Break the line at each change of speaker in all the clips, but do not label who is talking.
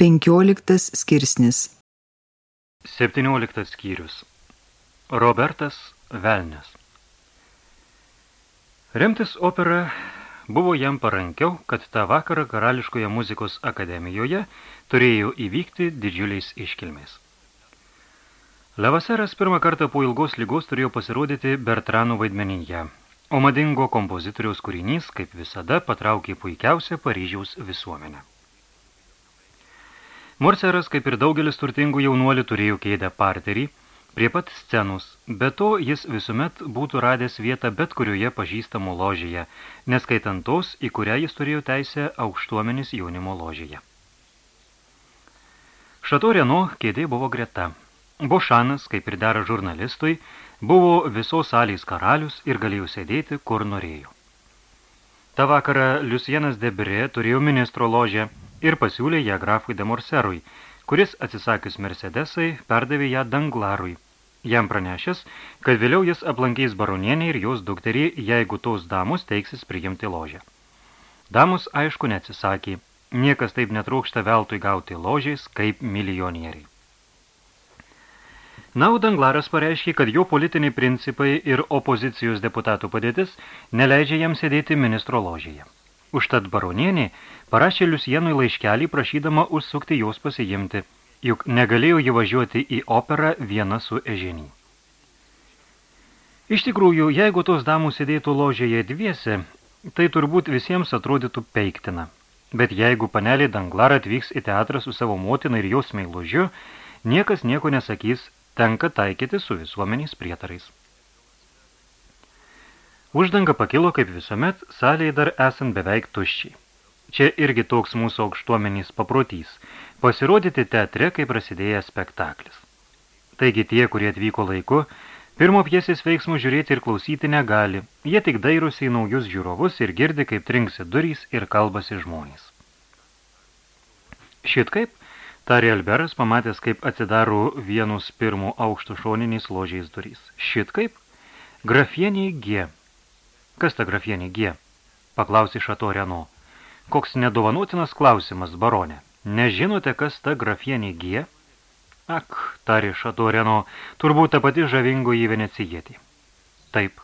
15 skirsnis
17 skyrius Robertas Velnes Remtis opera buvo jam parankiau, kad tą vakarą Karališkoje muzikos akademijoje turėjo įvykti didžiuliais iškilmės. Levaseras pirmą kartą po ilgos lygos turėjo pasirodyti Bertranų vaidmenyje, o madingo kompozitoriaus kūrinys, kaip visada, patraukė puikiausią Paryžiaus visuomenę. Morseras, kaip ir daugelis turtingų jaunuolių, turėjo kėdę parterį prie pat scenos, be to jis visuomet būtų radęs vietą bet kurioje pažįstamų ložėje, neskaitant tos, į kurią jis turėjo teisę aukštuomenis jaunimo ložėje. Šato Reno kėdė buvo greta. Bošanas, kaip ir dera žurnalistui, buvo visos salės karalius ir galėjo sėdėti, kur norėjo. Ta vakarą Liusienas Debre turėjo ministro ložę ir pasiūlė ją grafui de Morserui, kuris, atsisakius Mercedesai, perdavė ją Danglarui. Jam pranešęs, kad vėliau jis aplankys baronienį ir jos dukterį, jeigu tos damos teiksis priimti ložę. Damos, aišku, neatsisakė. Niekas taip netrūksta veltui gauti ložės kaip milijonieriai. Na, o Danglaras pareiškė, kad jo politiniai principai ir opozicijos deputatų padėtis neleidžia jam sėdėti ministro ložėje. Užtat baronienė parašė Liusienui laiškelį prašydama užsukti jos pasiimti, juk negalėjo jį važiuoti į operą viena su eženį. Iš tikrųjų, jeigu tos damų sėdėtų ložėje dviese, tai turbūt visiems atrodytų peiktina. Bet jeigu panelė Danglar atvyks į teatrą su savo motina ir jos meilužiu, niekas nieko nesakys, tenka taikyti su visuomeniais prietarais. Uždanga pakilo kaip visuomet, salėje dar esant beveik tuščiai. Čia irgi toks mūsų aukštuomenys paprotys – pasirodyti teatre, kai prasidėjęs spektaklis. Taigi tie, kurie atvyko laiku, pirmo pjesės veiksmų žiūrėti ir klausyti negali, jie tik dairosi į naujus žiūrovus ir girdi, kaip trinksi durys ir kalbasi žmonės. Šit kaip, tarė Alberas, pamatęs, kaip atsidaro vienus pirmų aukštų šoniniais ložiais durys. Šit kaip, grafieniai G – Kas ta grafienė G? Paklausė Šato Reno. Koks nedovanotinas klausimas, baronė. Nežinote, kas ta grafienė G? Ak, tarė Šato Reno, turbūt ta pati žavingo į venecijietį. Taip.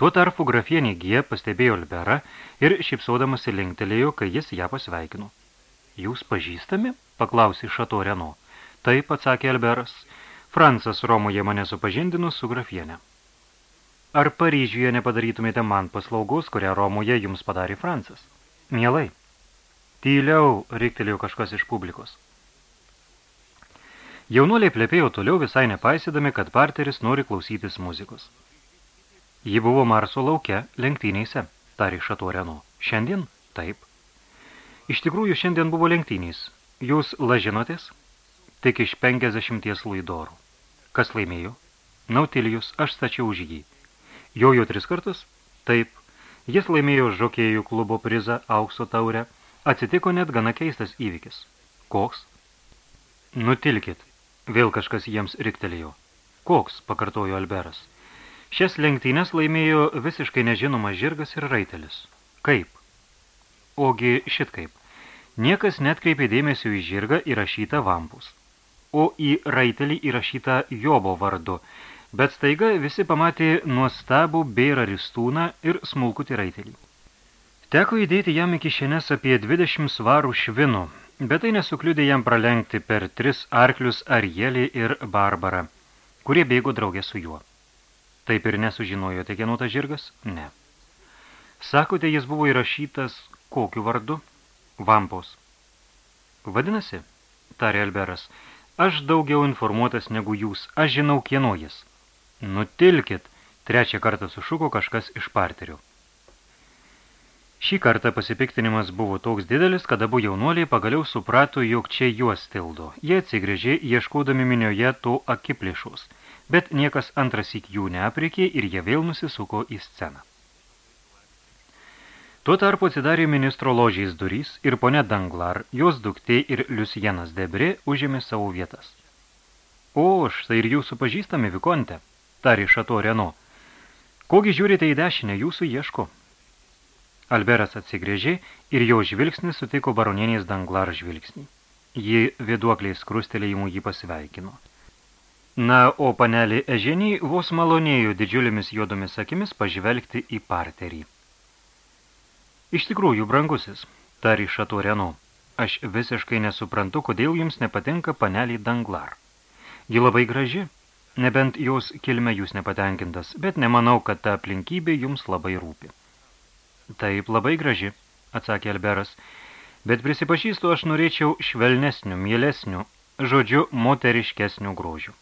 Tuo tarpu grafienė G pastebėjo Alberą ir šipsodamasi linktelėjo, kai jis ją pasveikino. Jūs pažįstami? paklausė Šato Reno. Taip, atsakė Alberas. Francas Romoje mane supažindino su grafienė. Ar Paryžiuje nepadarytumėte man paslaugos, kurią Romoje jums padarė Francas? Mielai. Tyliau, riktelėjo kažkas iš publikos. Jaunuoliai plepėjo toliau visai nepaisydami, kad parteris nori klausytis muzikos. Ji buvo Marso lauke, lenktynėse, tarė Šato Reno. Šiandien? Taip. Iš tikrųjų, šiandien buvo lenktynės. Jūs lažinotės? Tik iš 50 laidorų. Kas laimėjo? Nautilijus, aš stačiau už jį. Jojo tris kartus? Taip. Jis laimėjo žokėjų klubo prizą aukso taurę. Atsitiko net gana keistas įvykis. Koks? Nutilkit. Vėl kažkas jiems riktelėjo. Koks, pakartojo Alberas. Šias lenktynės laimėjo visiškai nežinomas žirgas ir raitelis. Kaip? Ogi šit kaip. Niekas netkreipė dėmesio į žirgą įrašytą vampus, o į raitelį įrašytą Jobo vardu – bet staiga visi pamatė nuostabų bėrą ristūną ir smulkutį raitelį. Teko įdėti jam į kišenes apie 20 svarų švinų, bet tai nesukliudė jam pralenkti per tris arklius Arielį ir Barbarą, kurie bėgo draugė su juo. Taip ir nesužinojote, kieno tas žirgas? Ne. Sakote, jis buvo įrašytas kokiu vardu? Vampos. Vadinasi, tarė Alberas, aš daugiau informuotas negu jūs, aš žinau, kieno jis. Nutilkit, trečią kartą sušuko kažkas iš parterių. Šį kartą pasipiktinimas buvo toks didelis, kad abu jaunuoliai pagaliau suprato, jog čia juos tildo. Jie atsigrėžė, ieškodami minioje to akiplėšos, bet niekas antras iki jų neaprikė ir jie vėl nusisuko į sceną. Tuo tarpu atsidarė ministro ložiais durys ir ponė Danglar, jos duktė ir Liusienas Debre užėmė savo vietas. O, štai ir jūsų pažįstami, Vikonte, tarė Šato Reno. Kogi žiūrite į dešinę, jūsų ieško? Alberas atsigrėžė ir jo žvilgsnis sutiko baronienės Danglar žvilgsnį. Ji vėduokliais krustelėjimų jį pasveikino. Na, o panelį Eženį vos malonėjo didžiulėmis juodomis akimis pažvelgti į parterį. Iš tikrųjų, brangusis, tari Šato Reno, aš visiškai nesuprantu, kodėl jums nepatinka panelį Danglar. Ji labai graži, nebent jos kilme jūs nepatenkintas, bet nemanau, kad ta aplinkybė jums labai rūpi. Taip, labai graži, atsakė Alberas, bet prisipažįstu, aš norėčiau švelnesnių, mielesnių, žodžiu, moteriškesnių grožių.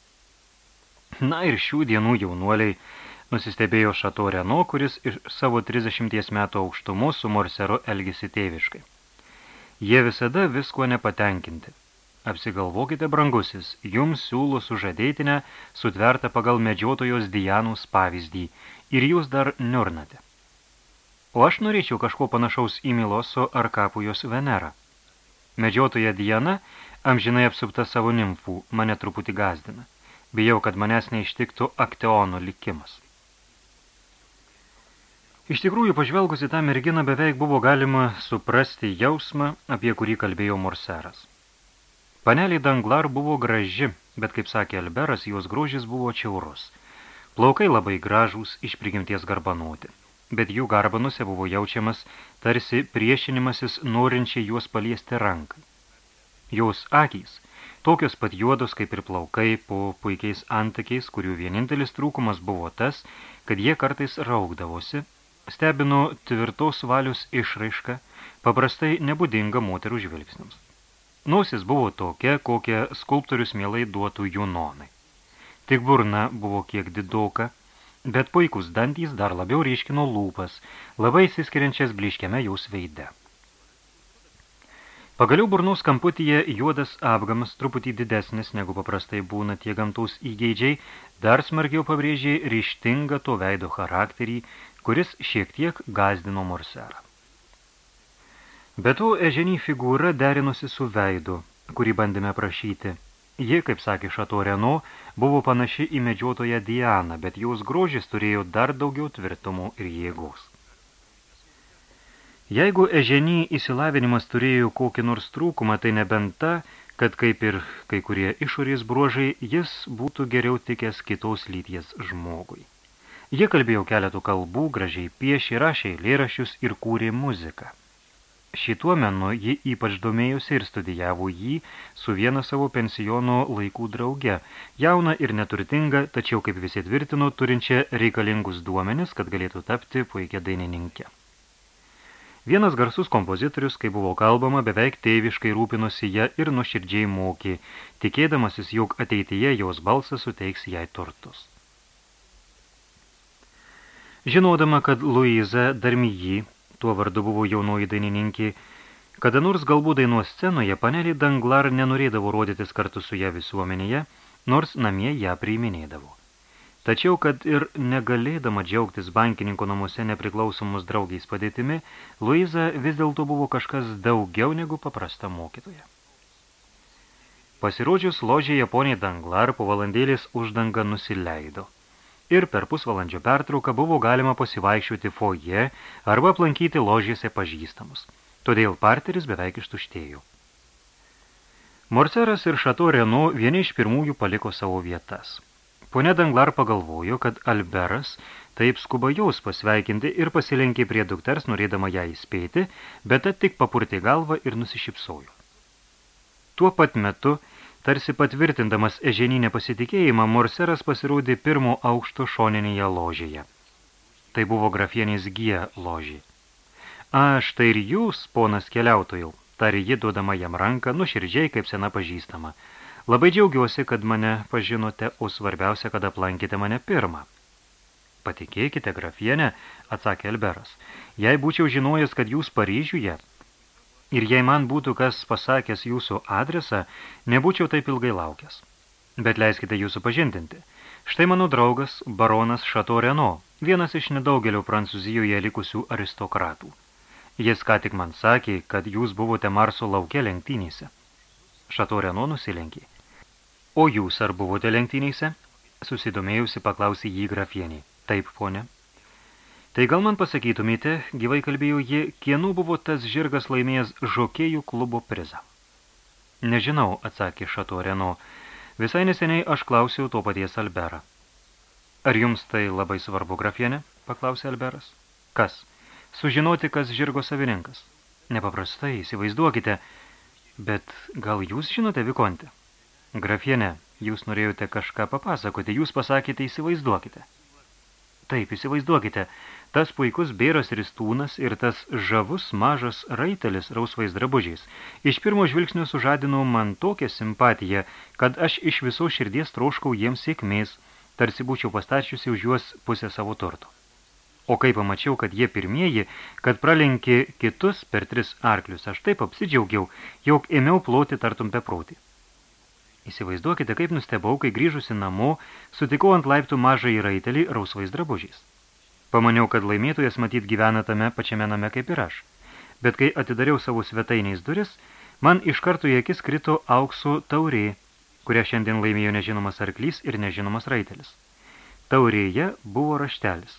Na ir šių dienų jaunuoliai nusistebėjo Šato Reno, kuris iš savo 30 metų aukštumo su Morseru elgisi tėviškai. Jie visada visko nepatenkinti. Apsigalvokite, brangusis, jums siūlo sužadėtinę sutvertą pagal medžiotojos Dianus pavyzdį ir jūs dar niurnate. O aš norėčiau kažko panašaus į Miloso ar Kapujos Venerą. Medžiotoja Diana, amžinai apsupta savo nimfų, mane truputį gazdina. Bijau, kad manęs neištiktų akteono likimas. Iš tikrųjų, pažvelgus į tą merginą, beveik buvo galima suprasti jausmą, apie kurį kalbėjo Morseras. Paneliai Danglar buvo graži, bet, kaip sakė Alberas, jos grožis buvo čiaurus. Plaukai labai gražūs, iš prigimties garbanuoti bet jų garbanuose buvo jaučiamas tarsi priešinimasis norinčiai juos paliesti rankai. Jos akys, tokios pat juodos kaip ir plaukai po puikiais antakiais, kurių vienintelis trūkumas buvo tas, kad jie kartais raugdavosi, stebino tvirtos valios išraišką, paprastai nebūdinga moterų žvilgsniams. Nosis buvo tokia, kokią skulptorius mielai duotų jų nonai. Tik burna buvo kiek didoka, bet puikus dantys dar labiau ryškino lūpas, labai įsiskiriančias bliškiame jaus veide. Pagaliau burnos kamputyje juodas apgamas truputį didesnis negu paprastai būna tie gamtaus įgeidžiai, dar smarkiau pabrėžė ryštingą to veido charakterį, kuris šiek tiek gazdino morserą. Be to, eženį figūra derinosi su veidu, kurį bandėme prašyti – Ji, kaip sakė Šato Reno, buvo panaši į medžiotoją Dianą, bet jos grožis turėjo dar daugiau tvirtumo ir jėgos. Jeigu eženį įsilavinimas turėjo kokį nors trūkumą, tai nebent ta, kad kaip ir kai kurie išorės bruožai, jis būtų geriau tikęs kitos lyties žmogui. Jie kalbėjo keletų kalbų, gražiai piešė, rašė lėrašius ir kūrė muziką. Šituo menu ji ypač domėjusi ir studijavo jį su viena savo pensiono laikų drauge, jauna ir neturtinga, tačiau, kaip visi tvirtino, turinčia reikalingus duomenis, kad galėtų tapti puikia dainininkė. Vienas garsus kompozitorius, kai buvo kalbama, beveik tėviškai rūpinosi ją ir nuoširdžiai mokė, tikėdamasis, jog ateityje jos balsas suteiks jai turtus. Žinodama, kad Luiza Darmijį tuo vardu buvo jaunoji dainininkė, kada nors galbūt dainuos scenoje panelį Danglar nenorėdavo rodytis kartu su ją visuomenėje, nors namie ją priiminėdavo. Tačiau, kad ir negalėdama džiaugtis bankininko namuose nepriklausomus draugiais padėtimi, Luiza vis dėlto buvo kažkas daugiau negu paprasta mokytoja. Pasirodžius ložiai Japonija Danglar po valandėlės uždanga nusileido ir per pusvalandžio pertrauką buvo galima pasivaikščioti foje arba aplankyti ložėse pažįstamus. Todėl parteris beveik ištuštėjo. Morceras ir Šato Renu vieni iš pirmųjų paliko savo vietas. Pone Danglar pagalvojo, kad Alberas taip skuba jaus pasveikinti ir pasilenkė prie dukters, norėdama ją įspėti, bet tik papurtė galvą ir nusišypsojo. Tuo pat metu Tarsi patvirtindamas eženinę pasitikėjimą, Morseras pasirodė pirmo aukšto šoninėje ložėje. Tai buvo grafienės G ložė. A, štai ir jūs, ponas keliautojau, tarė ji duodama jam ranką, nuširdžiai kaip sena pažįstama. Labai džiaugiuosi, kad mane pažinote, o svarbiausia, kad aplankite mane pirmą. Patikėkite, grafienė, atsakė Elberas. Jei būčiau žinojęs, kad jūs Paryžiuje, Ir jei man būtų kas pasakęs jūsų adresą, nebūčiau taip ilgai laukęs. Bet leiskite jūsų pažindinti. Štai mano draugas, baronas Šato Reno, vienas iš nedaugelio Prancūzijoje likusių aristokratų. Jis ką tik man sakė, kad jūs buvote Marso lauke lenktynėse. Šato Reno nusilenkė. O jūs ar buvote lenktynėse? Susidomėjusi paklausė jį grafienį. Taip, ponė. Tai gal man pasakytumėte, gyvai kalbėjo ji, kienų buvo tas žirgas laimėjęs žokėjų klubo prizą. Nežinau, atsakė Šato Reno. Visai neseniai aš klausiau to paties Alberą. Ar jums tai labai svarbu, grafienė? paklausė Alberas. Kas? Sužinoti, kas žirgo savininkas. Nepaprastai, įsivaizduokite, bet gal jūs žinote, Vikonte? Grafienė, jūs norėjote kažką papasakoti, jūs pasakėte, įsivaizduokite. Taip, įsivaizduokite, tas puikus bėras ristūnas ir tas žavus mažas raitelis rausvais drabužiais. Iš pirmo žvilgsnio sužadino man tokią simpatiją, kad aš iš viso širdies troškau jiems sėkmės, tarsi būčiau pastačiusi už juos pusę savo turto. O kai pamačiau, kad jie pirmieji, kad pralenkė kitus per tris arklius, aš taip apsidžiaugiau, jog ėmiau ploti tartum beprotį. Įsivaizduokite, kaip nustebau, kai grįžusi namo, sutikau ant laiptų mažą įraitelį rausvais drabužiais. Pamaniau, kad laimėtojas matyt gyvena tame pačiame name kaip ir aš. Bet kai atidariau savo svetainiais duris, man iš karto į akis krito aukso taurė, kurią šiandien laimėjo nežinomas arklys ir nežinomas raitelis. Taurėje buvo raštelis.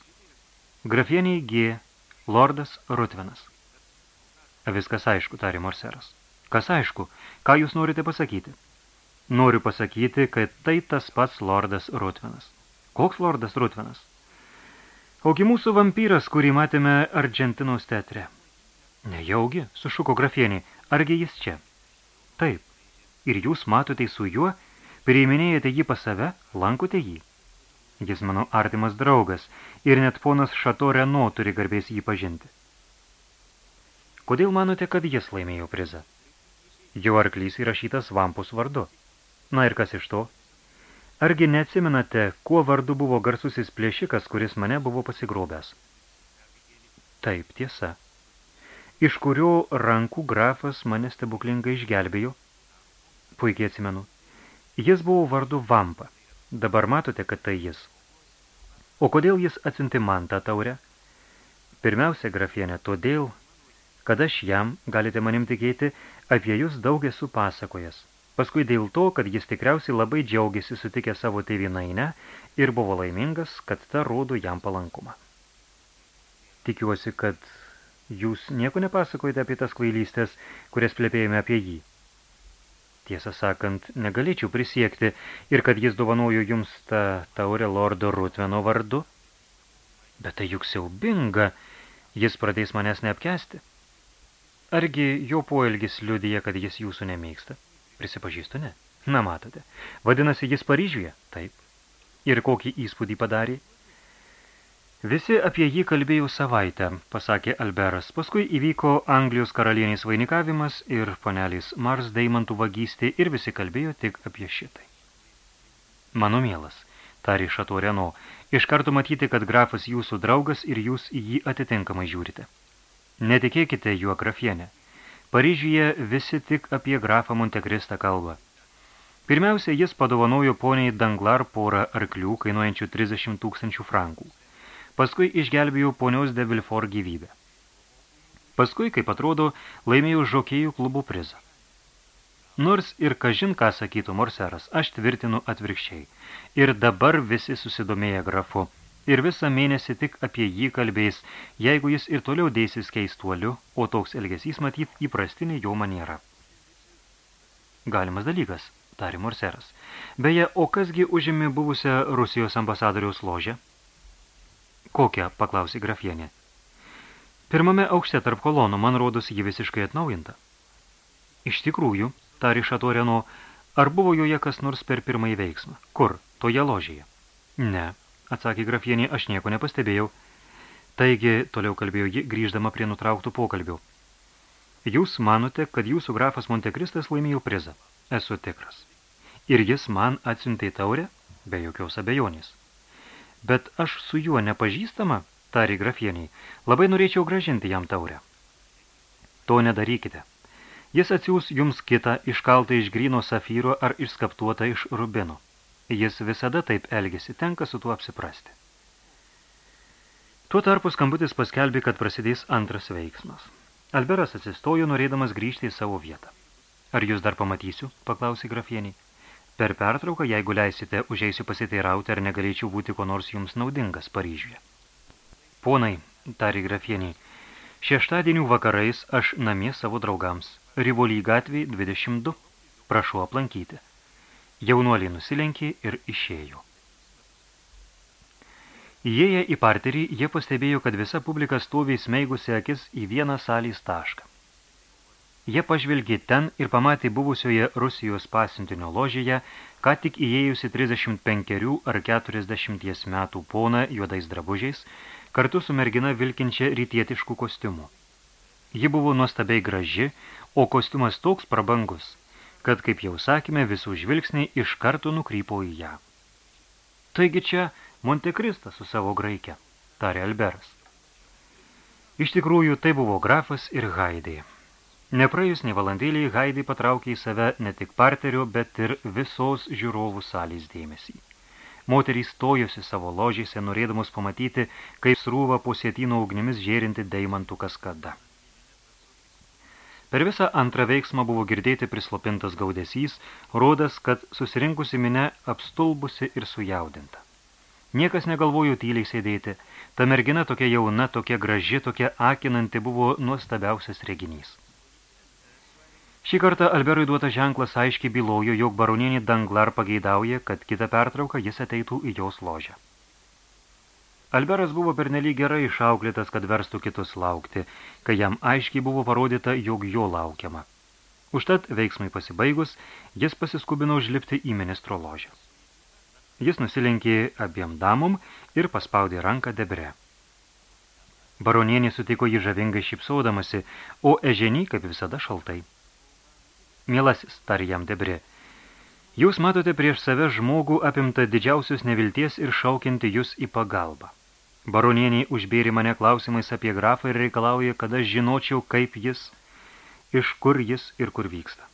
Grafieniai G. Lordas Rutvenas. Viskas aišku, tarė Morseras. Kas aišku? Ką jūs norite pasakyti? Noriu pasakyti, kad tai tas pats lordas Rutvenas. Koks lordas Rutvenas? Ogi mūsų vampyras, kurį matėme Argentinos teatre. Nejaugi, sušuko grafienį, argi jis čia? Taip. Ir jūs matote su juo, priiminėjate jį pas save, lankote jį. Jis mano artimas draugas ir net ponas Šato Reno turi garbės jį pažinti. Kodėl manote, kad jis laimėjo prizą? Jo arklys įrašytas vampus vardu. Na ir kas iš to? Argi neatsimenate, kuo vardu buvo garsusis plėšikas, kuris mane buvo pasigrobęs? Taip, tiesa. Iš kurio rankų grafas mane stebuklingai išgelbėjo? Puikiai atsimenu. Jis buvo vardu Vampa. Dabar matote, kad tai jis. O kodėl jis atsinti man tą taurę? Pirmiausia, grafienė, todėl, kad aš jam, galite manim tikėti, apie jūs daug esu pasakojas – Paskui dėl to, kad jis tikriausiai labai džiaugiasi sutikę savo tėvinainę ir buvo laimingas, kad ta rodo jam palankumą. Tikiuosi, kad jūs nieko nepasakojate apie tas kvailystės, kurias plėpėjome apie jį. Tiesą sakant, negalėčiau prisiekti ir kad jis dovanojo jums tą taurę lordo Rutveno vardu. Bet tai juk siaubinga, jis pradės manęs neapkesti. Argi jo poelgis liudija, kad jis jūsų nemėgsta? Prisipažįstu, ne. Na, matote. Vadinasi, jis Paryžiuje? Taip. Ir kokį įspūdį padarė? Visi apie jį kalbėjo savaitę, pasakė Alberas. Paskui įvyko Anglijos karalienės vainikavimas ir ponelės Mars deimantų vagystė ir visi kalbėjo tik apie šitai. Mano mielas, tarė Šato Reno, iš karto matyti, kad grafas jūsų draugas ir jūs į jį atitinkamai žiūrite. Netikėkite juo grafienę. Paryžiuje visi tik apie grafą Montekristą kalba. Pirmiausia, jis padovanojo poniai Danglar porą arklių, kainuojančių 30 tūkstančių frankų. Paskui išgelbėjo ponios de Vilfort gyvybę. Paskui, kaip atrodo, laimėjo žokėjų klubų prizą. Nors ir kažin ką sakytų Morseras, aš tvirtinu atvirkščiai. Ir dabar visi susidomėję grafu – ir visą mėnesį tik apie jį kalbės, jeigu jis ir toliau dėsis keistuoliu, o toks elgesys matyt įprastinė jo maniera. Galimas dalykas, tarė Morseras. Beje, o kasgi užėmė buvusią Rusijos ambasadoriaus ložę? Kokią, paklausė grafienė. Pirmame aukšte tarp kolonų, man rodos, ji visiškai atnaujinta. Iš tikrųjų, tarė Šatoreno, ar buvo joje kas nors per pirmąjį veiksmą? Kur? Toje ložėje? Ne, atsakė grafienė, aš nieko nepastebėjau. Taigi, toliau kalbėjo ji, grįždama prie nutrauktų pokalbių. Jūs manote, kad jūsų grafas Montekristas laimėjo prizą. Esu tikras. Ir jis man atsiuntė taurę, be jokios abejonės. Bet aš su juo nepažįstama, tarė grafieniai, labai norėčiau gražinti jam taurę. To nedarykite. Jis atsiūs jums kitą iškaltą iš gryno safyro ar išskaptuotą iš rubino. Jis visada taip elgesi, tenka su tuo apsiprasti. Tuo tarpu skambutis paskelbė, kad prasidės antras veiksmas. Alberas atsistojo, norėdamas grįžti į savo vietą. Ar jūs dar pamatysiu? paklausė grafienį. Per pertrauką, jeigu leisite, užeisiu pasiteirauti, ar negalėčiau būti ko nors jums naudingas Paryžiuje. Ponai, tarė grafienį, šeštadienių vakarais aš namie savo draugams. Rivolį gatvėj 22. prašau aplankyti. Jaunuoliai nusilenkė ir išėjo. Įėję į parterį, jie pastebėjo, kad visa publika stovi smeigusi akis į vieną salės tašką. Jie pažvelgė ten ir pamatė buvusioje Rusijos pasiuntinio ložėje, ką tik įėjusi 35 ar 40 metų poną juodais drabužiais, kartu su mergina vilkinčia rytietiškų kostiumų. Ji buvo nuostabiai graži, o kostiumas toks prabangus, kad, kaip jau sakėme, visų žvilgsniai iš karto nukrypo į ją. Taigi čia Montekristas su savo graikė, tarė Alberas. Iš tikrųjų, tai buvo grafas ir Haidai. Nepraėjus ne valandėliai, Haidai patraukė į save ne tik parterio, bet ir visos žiūrovų salės dėmesį. Moterys stojosi savo ložėse, norėdamos pamatyti, kaip srūva po sėtyno ugnimis žėrinti deimantų kaskada. Per visą antrą veiksmą buvo girdėti prislopintas gaudesys, rodas, kad susirinkusi mine apstulbusi ir sujaudinta. Niekas negalvojo tyliai sėdėti. Ta mergina tokia jauna, tokia graži, tokia akinanti buvo nuostabiausias reginys. Šį kartą Alberui duotas ženklas aiškiai bylojo, jog baronienį Danglar pageidauja, kad kitą pertrauką jis ateitų į jos ložę. Alberas buvo pernelyg gerai išauklėtas, kad verstų kitus laukti, kai jam aiškiai buvo parodyta, jog jo laukiama. Užtat veiksmai pasibaigus, jis pasiskubino užlipti į ministro ložę. Jis nusilenkė abiem damom ir paspaudė ranką debre. Baronienė sutiko jį žavingai šipsaudamasi, o eženį, kaip visada, šaltai. Mielasis, tarė jam debre, jūs matote prieš save žmogų apimtą didžiausios nevilties ir šaukinti jūs į pagalbą. Baronieniai užbėri mane klausimais apie grafą ir reikalauja, kad aš žinočiau, kaip jis, iš kur jis ir kur vyksta.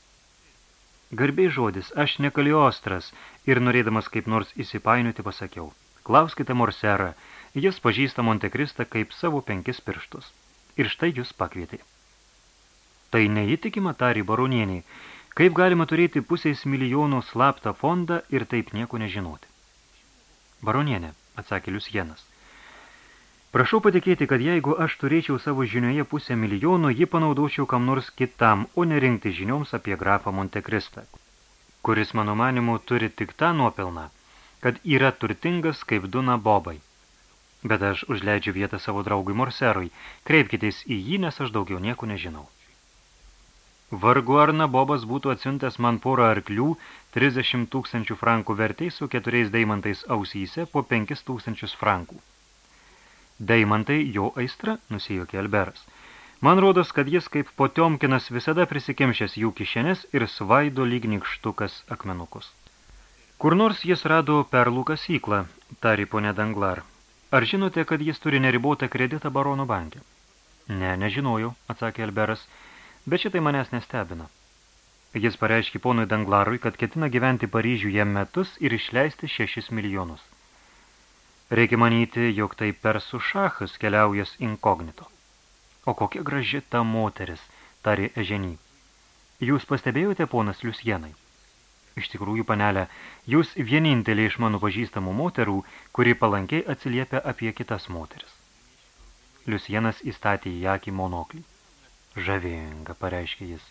Garbiai žodis, aš nekaliostras ir norėdamas kaip nors įsipainioti pasakiau. Klauskite Morserą, jis pažįsta Montekristą kaip savo penkis pirštus. Ir štai jūs pakvietė. Tai neįtikima, tari baronieniai, kaip galima turėti pusės milijonų slaptą fondą ir taip nieko nežinoti. Baronienė, atsakė Liusienas. Prašau patikėti, kad jeigu aš turėčiau savo žinioje pusę milijono, jį panaudočiau kam nors kitam, o nerinkti žinioms apie grafą Montekristą, kuris, mano manimu, turi tik tą nuopelną, kad yra turtingas kaip Duna Bobai. Bet aš užleidžiu vietą savo draugui Morserui, kreipkitės į jį, nes aš daugiau nieko nežinau. Vargu ar Nabobas būtų atsiuntęs man porą arklių, 30 tūkstančių frankų vertės su keturiais deimantais ausyse po 5 tūkstančius frankų. Deimantai jo aistra, nusijokė Alberas. Man rodos, kad jis kaip potiomkinas visada prisikimšęs jų kišenės ir svaido lyg nikštukas akmenukus. Kur nors jis rado perlų kasyklą, tari ponė Danglar. Ar žinote, kad jis turi neribotą kreditą baronų banke? Ne, nežinojau, atsakė Alberas, bet šitai manęs nestebina. Jis pareiškė ponui Danglarui, kad ketina gyventi Paryžiuje metus ir išleisti šešis milijonus. Reikia manyti, jog tai persų šachas keliaujas inkognito. O kokia graži ta moteris, tarė Eženį. Jūs pastebėjote, ponas Liusienai? Iš tikrųjų, panelė, jūs vienintelė iš mano pažįstamų moterų, kuri palankiai atsiliepia apie kitas moteris. Liusienas įstatė į akį monoklį. Žavinga, pareiškė jis.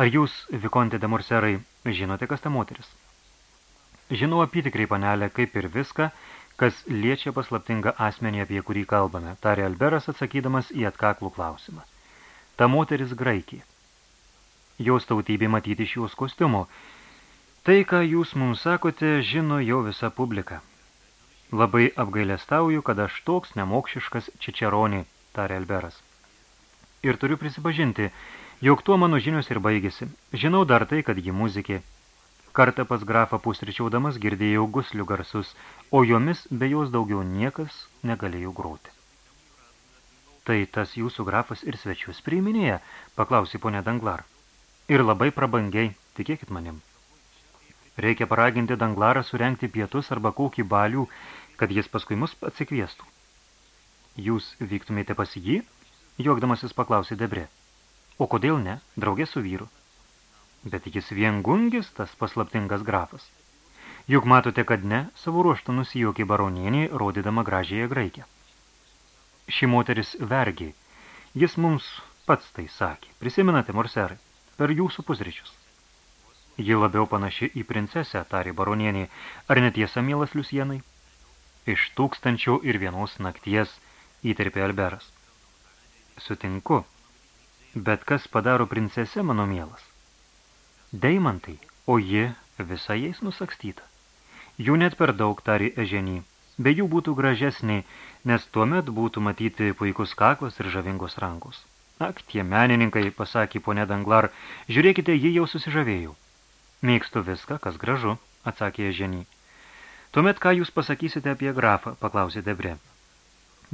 Ar jūs, Vikonte de Morserai, žinote, kas ta moteris? Žinau apitikrai, panelė, kaip ir viską, kas liečia paslaptingą asmenį, apie kurį kalbame, tarė Alberas atsakydamas į atkaklų klausimą. Ta moteris graikė. Jos tautybė matyti iš jos kostiumo. Tai, ką jūs mums sakote, žino jau visa publika. Labai apgailestauju, kad aš toks nemokšiškas čičeronį, tarė Alberas. Ir turiu prisipažinti, jog tuo mano žinios ir baigėsi. Žinau dar tai, kad ji muzikė, Kartą pas grafą pusryčiaudamas girdėjau guslių garsus, o jomis be jos daugiau niekas negalėjo groti. Tai tas jūsų grafas ir svečius priiminėja, paklausė ponė Danglar. Ir labai prabangiai, tikėkit manim. Reikia paraginti Danglarą surenkti pietus arba kokį balių, kad jis paskui mus atsikviestų. Jūs vyktumėte pas jį? Juokdamasis paklausė Debre. O kodėl ne, draugė su vyru? Bet jis viengungis, tas paslaptingas grafas. Juk matote, kad ne, savo ruoštų nusijokė baronienį, rodydama gražiąją graikę. Ši moteris vergiai. Jis mums pats tai sakė. Prisimenate, morserai, per jūsų pusryčius. Ji labiau panaši į princesę, tarė baronienė. Ar netiesa, mielas Liusienai? Iš tūkstančių ir vienos nakties įterpė Alberas. Sutinku, bet kas padaro princesę, mano mielas? Deimantai, o ji visai jais nusakstyta. Jų net per daug, tarė eženį. Be jų būtų gražesnė, nes tuomet būtų matyti puikus kaklas ir žavingos rankos. Ak, tie menininkai, pasakė ponė Danglar, žiūrėkite, jį jau susižavėjau. Mėgstu viską, kas gražu, atsakė ženį. Tuomet, ką jūs pasakysite apie grafą, paklausė Debre.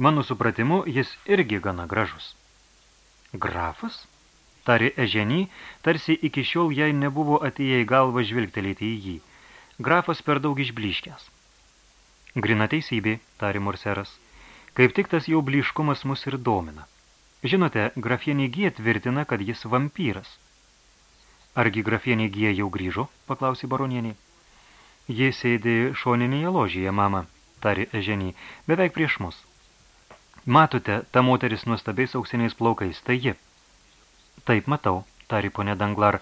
Mano supratimu, jis irgi gana gražus. Grafas? Tarė Eženį, tarsi iki šiol jai nebuvo atėję į galvą žvilgtelėti į jį. Grafas per daug išbliškęs. Grina teisybė, tarė Morseras. Kaip tik tas jau bliškumas mus ir domina. Žinote, grafienė G tvirtina, kad jis vampyras. Argi grafienė Gija jau grįžo? paklausė baronienė. Jie sėdi šoninėje ložėje, mama, tari Eženį, beveik prieš mus. Matote, ta moteris nuostabiais auksiniais plaukais, tai ji. Taip, matau, tari ponė Danglar.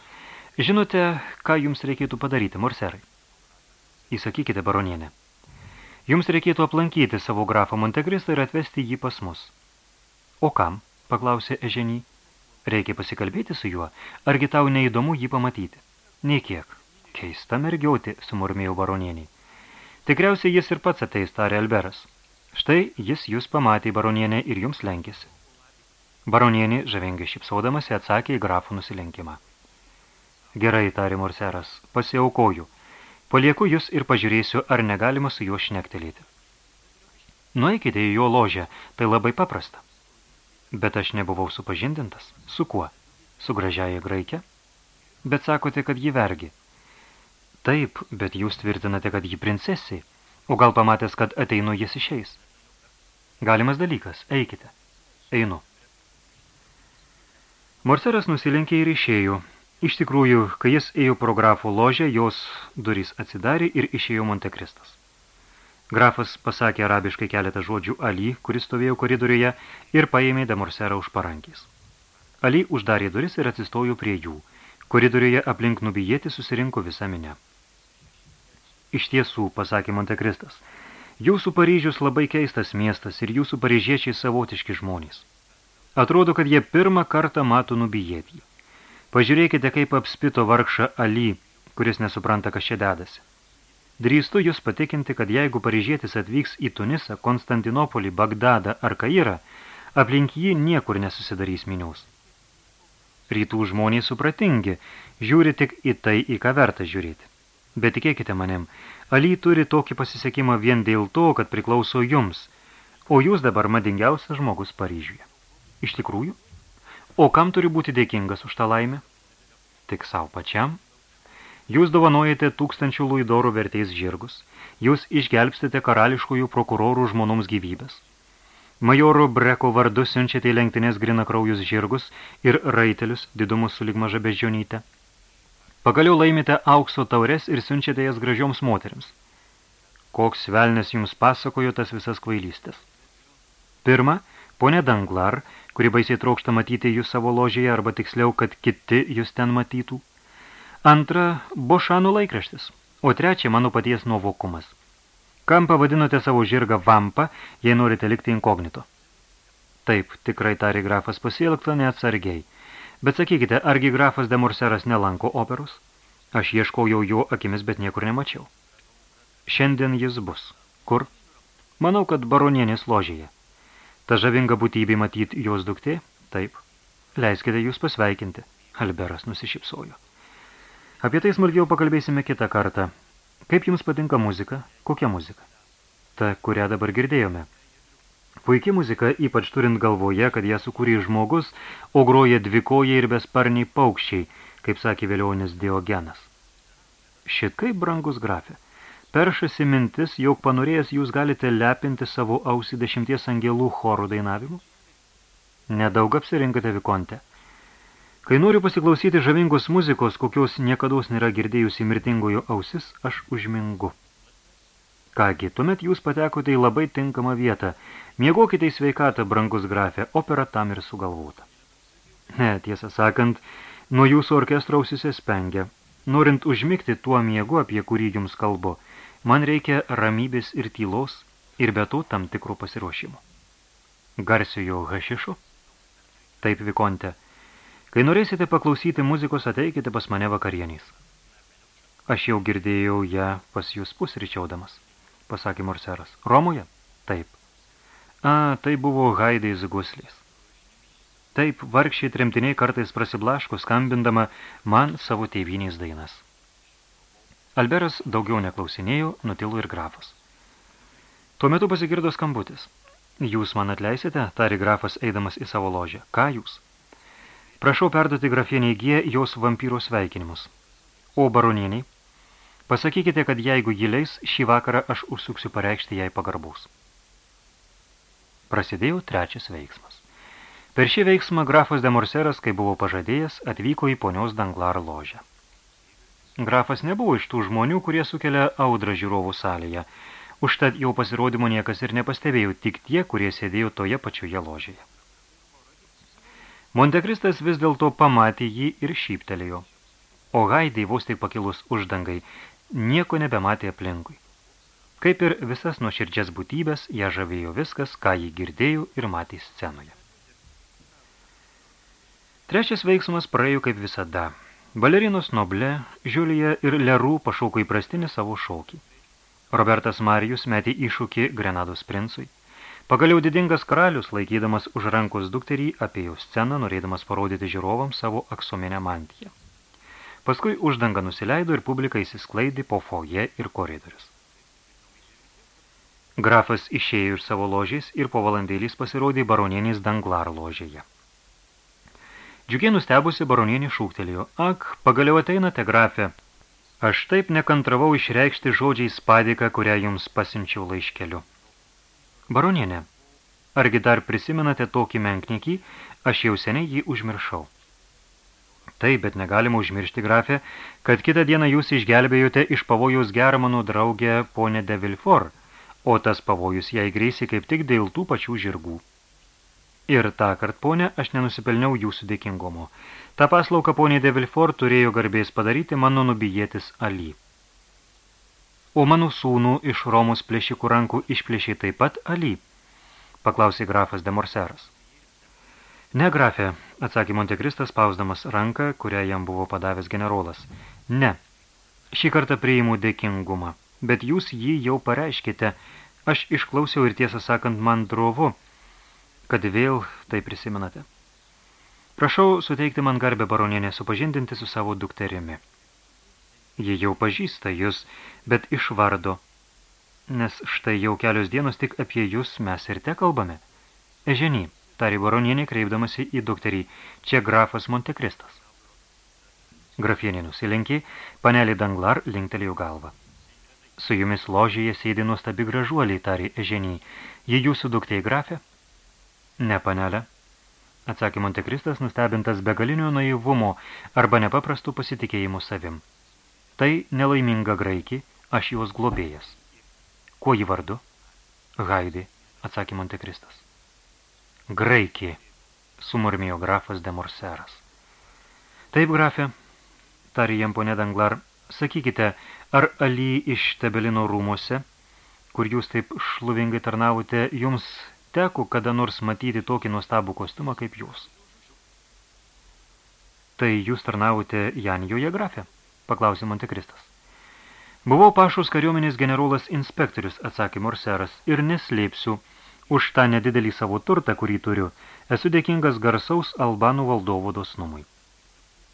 Žinote, ką jums reikėtų padaryti, morserai? Įsakykite, baronienė. Jums reikėtų aplankyti savo grafą Montekristą ir atvesti jį pas mus. O kam? paklausė Eženį. Reikia pasikalbėti su juo, argi tau neįdomu jį pamatyti? Nei kiek. Keista mergiauti, sumurmėjau baronienį. Tikriausiai jis ir pats ateis, tarė Alberas. Štai jis jūs pamatė, baronienė, ir jums lenkėsi. Baronienė, žavingai šipsaudamasi, atsakė į grafų nusilenkimą. Gerai, tarė Morseras, pasiaukoju. Palieku jūs ir pažiūrėsiu, ar negalima su juo šnektelėti. Nueikite į jo ložę, tai labai paprasta. Bet aš nebuvau supažindintas. Su kuo? Su gražiaja graikė? Bet sakote, kad ji vergi. Taip, bet jūs tvirtinate, kad ji princesiai. O gal pamatęs, kad ateinu, jis išeis. Galimas dalykas, eikite. Einu. Morseras nusilenkė ir išėjo. Iš tikrųjų, kai jis ėjo pro grafų ložę, jos durys atsidarė ir išėjo Montekristas. Grafas pasakė arabiškai keletą žodžių Ali, kuris stovėjo koridoriuje, ir paėmė Demorserą už parankės. Ali uždarė duris ir atsistojo prie jų. Koridoriuje aplink nubijėti susirinko visa minė. Iš tiesų, pasakė Montekristas, jūsų Paryžius labai keistas miestas ir jūsų paryžiečiai savotiški žmonės. Atrodo, kad jie pirmą kartą mato nubijėtį. Pažiūrėkite, kaip apspito vargšą Ali, kuris nesupranta, kas čia dedasi. Drįstu jūs patikinti, kad jeigu paryžietis atvyks į Tunisą, Konstantinopolį, Bagdadą ar Kairą, aplink jį niekur nesusidarys miniaus. Rytų žmonės supratingi, žiūri tik į tai, į ką verta žiūrėti. Bet tikėkite manim, Ali turi tokį pasisekimą vien dėl to, kad priklauso jums, o jūs dabar madingiausias žmogus Paryžiuje. Iš tikrųjų? O kam turi būti dėkingas už tą laimę? Tik savo pačiam – Jūs dovanojate tūkstančių luidorų vertės žirgus, jūs išgelbstite karališkųjų prokurorų žmonoms gyvybės. Majoro Breko vardu siunčiate į lenktinės grina kraujus žirgus ir raitelius didumus sulig maža beždžionyte. Pagaliau laimite aukso taures ir siunčiate jas gražioms moteriams. Koks velnes jums pasakojo tas visas kvailystės. Pirma, ponė Danglar, kuri baisiai trokšta matyti jūs savo ložėje, arba tiksliau, kad kiti jūs ten matytų. Antra, Bošanų laikraštis. O trečia, mano paties nuovokumas. Kam pavadinote savo žirgą vampą, jei norite likti inkognito? Taip, tikrai tarė grafas pasielgta neatsargiai. Bet sakykite, argi grafas de Morseras nelanko operos? Aš ieškojau jo akimis, bet niekur nemačiau. Šiandien jis bus. Kur? Manau, kad baronienės ložėje. Ta žavinga būtybė matyt jos duktė? Taip. Leiskite jūs pasveikinti. Alberas nusišypsojo. Apie tai smulkiau pakalbėsime kitą kartą. Kaip jums patinka muzika? Kokia muzika? Ta, kurią dabar girdėjome. Puikia muzika, ypač turint galvoje, kad ją sukūrė žmogus, o groja dvikoje ir besparniai paukščiai, kaip sakė vėlionis Diogenas. Šit kaip brangus grafė. Peršasi mintis, jog panorėjęs jūs galite lepinti savo ausį dešimties angelų chorų dainavimu? Nedaug apsirinkate Vikonte. Kai noriu pasiklausyti žavingos muzikos, kokios niekados nėra girdėjusi mirtingojo ausis, aš užmingu. Kągi, tuomet jūs patekote į labai tinkamą vietą. Miegokite į sveikatą, brangus grafė, opera tam ir sugalvota. Ne, tiesą sakant, nuo jūsų orkestro ausise spengia. norint užmigti tuo miegu, apie kurį jums kalbu, man reikia ramybės ir tylos ir be to tam tikrų pasiruošimų. Garsiojo hašišo? Taip, Vikonte. Kai norėsite paklausyti muzikos, ateikite pas mane vakarienys. Aš jau girdėjau ją pas jūs pusryčiaudamas, pasakė Morseras. Romoje? Taip. A, tai buvo Haidais guslės. Taip, vargšiai tremtiniai kartais prasiblaško, skambindama man savo tėvynės dainas. Alberas daugiau neklausinėjo, nutilo ir grafas. Tuo metu pasigirdo skambutis. Jūs man atleisite, tari grafas eidamas į savo ložę. Ką jūs? Prašau perduoti grafieniai G jos vampyro sveikinimus. O baronieniai, pasakykite, kad jeigu ji leis, šį vakarą aš užsuksiu pareikšti jai pagarbaus. Prasidėjo trečias veiksmas. Per šį veiksmą grafas de Morseras, kai buvo pažadėjęs, atvyko į ponios Danglar ložę. Grafas nebuvo iš tų žmonių, kurie sukelia audrą žiūrovų salėje. Užtat jau pasirodymo niekas ir nepastebėjo, tik tie, kurie sėdėjo toje pačioje ložėje. Montekristas vis dėlto pamatė jį ir šyptelėjo. O Haidai vos tik pakilus uždangai, nieko nebematė aplinkui. Kaip ir visas nuoširdžias būtybės, ją žavėjo viskas, ką jį girdėjo ir matė scenoje. Trečias veiksmas praėjo kaip visada. Balerinos Noble, Žiulija ir Lerų pašauko įprastinį savo šaukį. Robertas Marijus metė iššūkį Grenados princui. Pagaliau didingas karalius, laikydamas už rankos dukterį, apėjo sceną, norėdamas parodyti žiūrovams savo aksominę mantiją. Paskui uždanga nusileido ir publika įsisklaidė po foje ir koridorius. Grafas išėjo iš savo ložės ir po valandėlys pasirodė baronienės Danglar ložėje. Džiugiai nustebusi baronienė šūktelėjo. Ak, pagaliau ateinate, grafė. Aš taip nekantravau išreikšti žodžiais padėką, kurią jums pasinčiau laiškeliu. Baronienė, argi dar prisimenate tokį menknikį, aš jau seniai jį užmiršau. Taip, bet negalima užmiršti, grafė, kad kitą dieną jūs išgelbėjote iš pavojaus gerą mano draugę ponę de Vilfor, o tas pavojus jai greisi kaip tik dėl tų pačių žirgų. Ir tą kart, ponė, aš nenusipelniau jūsų dėkingumo. Ta paslauka ponė de Vilfort turėjo garbės padaryti mano nubijėtis Ali. O mano sūnų iš Romos plėšikų rankų išplėšė taip pat Ali, paklausė grafas de Morseras. Ne, grafė, atsakė Montekristas, pausdamas ranką, kurią jam buvo padavęs generolas. Ne, šį kartą priimu dėkingumą, bet jūs jį jau pareiškite. Aš išklausiau ir tiesą sakant man drovu, kad vėl tai prisimenate. Prašau suteikti man garbę baronienę supažindinti su savo dukterimi. Ji jau pažįsta jūs, bet iš vardo, nes štai jau kelios dienos tik apie jūs mes ir te kalbame. Eženy, tari baronienė kreipdamasi į dukterį, čia grafas Montekristas. Grafienė nusilenkė, panelį Danglar linktelėjo galvą. Su jumis ložėje sėdi nuostabi gražuoliai, tari Eženy, ji jūsų duktė grafė? Ne, panelė, atsakė Montekristas, nustebintas begalinio naivumo arba nepaprastų pasitikėjimų savim. Tai nelaiminga graikį, aš jos globėjas. Kuo jį vardu? Haidė, atsakė Montekristas. Graikį, sumurmėjo grafas de Morseras. Taip, grafė, tarė jam ponė Danglar, sakykite, ar Ali iš Tebelino rūmose, kur jūs taip šluvingai tarnavote, jums teko kada nors matyti tokį nuostabų kostiumą kaip jūs. Tai jūs tarnavote Janijoje grafė? paklausė Montekristas. Buvau pašus kariuomenės generolas inspektorius, atsakė Morseras, ir neslėpsiu, už tą nedidelį savo turtą, kurį turiu, esu dėkingas garsaus albanų valdovo dosnumui.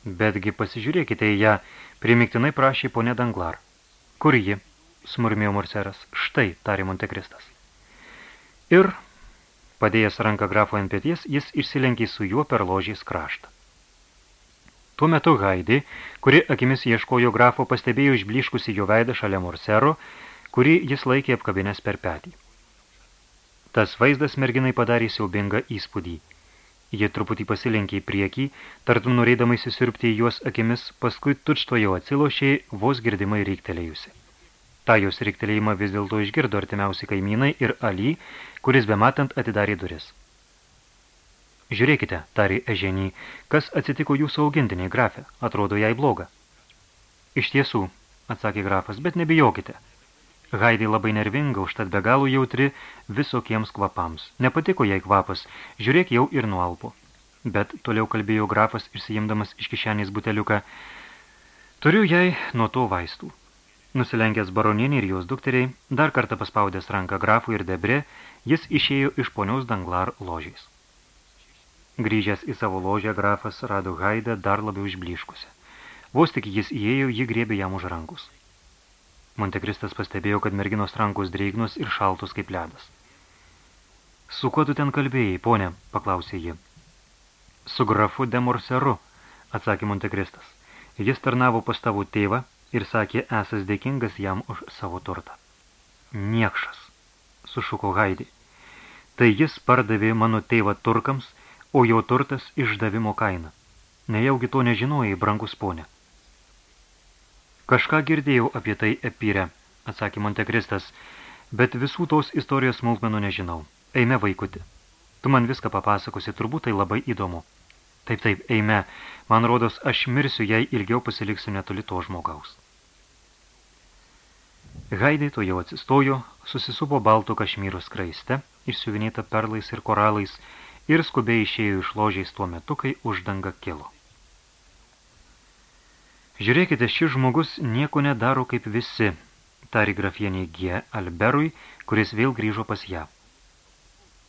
Betgi pasižiūrėkite į ją, primiktinai prašė ponė Danglar. Kur ji? smurmėjo Morseras. Štai, tarė Montekristas. Ir Padėjęs ranką grafo ant pėties, jis išsilenkė su juo per ložės kraštą. Tuo metu Haidė, kuri akimis ieškojo grafo, pastebėjo išbliškusi jo veidą šalia Morsero, kurį jis laikė apkabinęs per petį. Tas vaizdas merginai padarė siaubingą įspūdį. Jie truputį pasilenkė į priekį, tartum norėdamai susirpti į juos akimis, paskui tučto jau atsilošė, vos girdimai reiktelėjusi. Ta jos riktelėjimą vis dėlto išgirdo artimiausi kaimynai ir Ali, kuris bematant atidarė duris. Žiūrėkite, tarė Eženį, kas atsitiko jūsų augintiniai grafė, atrodo jai bloga. Iš tiesų, atsakė grafas, bet nebijokite. Haidai labai nervinga, užtat be galų jautri visokiems kvapams. Nepatiko jai kvapas, žiūrėk jau ir nualpo. Bet toliau kalbėjo grafas, išsijimdamas iš kišenės buteliuką, turiu jai nuo to vaistų. Nusilenkęs baronienį ir jos dukteriai, dar kartą paspaudęs ranką grafų ir debre, jis išėjo iš ponios Danglar ložiais. Grįžęs į savo ložę, grafas rado Haidą dar labiau išbliškusią. Vos tik jis įėjo, ji griebė jam už rankus. Montekristas pastebėjo, kad merginos rankos dreignos ir šaltos kaip ledas. Su kuo tu ten kalbėjai, ponė, paklausė ji. Su grafu de Morseru, atsakė Montekristas. Jis tarnavo pas tavo tėvą ir sakė, esas dėkingas jam už savo turtą. Niekšas, sušuko Haidį. Tai jis pardavė mano tėvą turkams, o jo turtas išdavimo kaina. Nejaugi to nežinojai, brangus ponė. Kažką girdėjau apie tai epyrę, atsakė Montekristas, bet visų tos istorijos smulkmenų nežinau. Eime, vaikuti. Tu man viską papasakosi, turbūt tai labai įdomu. Taip, taip, eime. Man rodos, aš mirsiu, jei ilgiau pasiliksiu netoli to žmogaus. Haidai to jau atsistojo, susisupo baltų kašmyro skraiste, išsiuvinėta perlais ir koralais, ir skubiai išėjo iš ložiais tuo metu, kai uždanga kilo. Žiūrėkite, šis žmogus nieko nedaro kaip visi, tari grafienė G. Alberui, kuris vėl grįžo pas ją.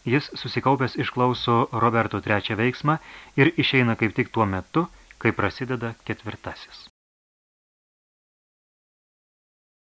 Jis susikaupęs išklauso Roberto trečią veiksmą ir išeina kaip tik tuo metu, kai prasideda ketvirtasis.